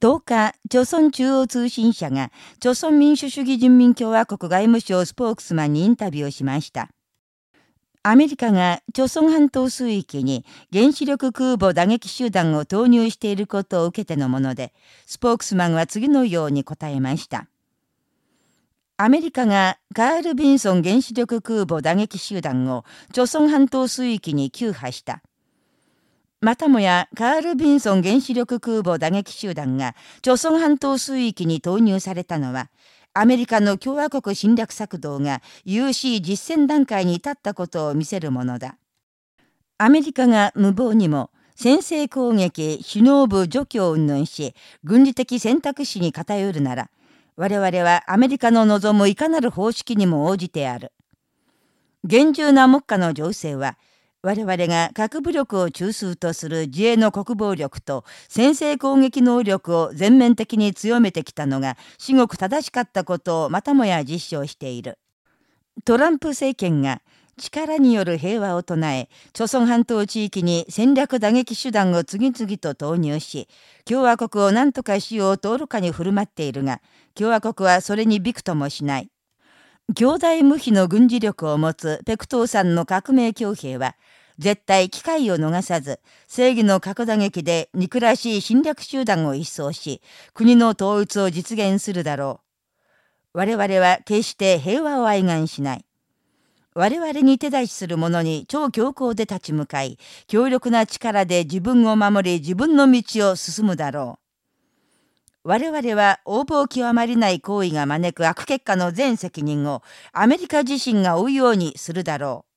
10日、朝鮮中央通信社が、朝鮮民主主義人民共和国外務省スポークスマンにインタビューをしました。アメリカが朝鮮半島水域に原子力空母打撃集団を投入していることを受けてのもので、スポークスマンは次のように答えました。アメリカがカール・ビンソン原子力空母打撃集団を朝鮮半島水域に救破した。またもやカール・ビンソン原子力空母打撃集団が朝鮮半島水域に投入されたのは、アメリカの共和国侵略策動が有し実践段階に至ったことを見せるものだ。アメリカが無謀にも先制攻撃、首脳部除去を云々し、軍事的選択肢に偏るなら、我々はアメリカの望むいかなる方式にも応じてある。厳重な目下の情勢は、我々が核武力を中枢とする自衛の国防力と先制攻撃能力を全面的に強めてきたのが至極正しかったことをまたもや実証している。トランプ政権が力による平和を唱え、朝鮮半島地域に戦略打撃手段を次々と投入し、共和国を何とかしようと愚かに振る舞っているが、共和国はそれにびくともしない。兄弟無比の軍事力を持つペクトーさんの革命強兵は、絶対機会を逃さず、正義の核打撃で憎らしい侵略集団を一掃し、国の統一を実現するだろう。我々は決して平和を愛願しない。我々に手出しする者に超強硬で立ち向かい、強力な力で自分を守り自分の道を進むだろう。我々は横暴極まりない行為が招く悪結果の全責任をアメリカ自身が負うようにするだろう。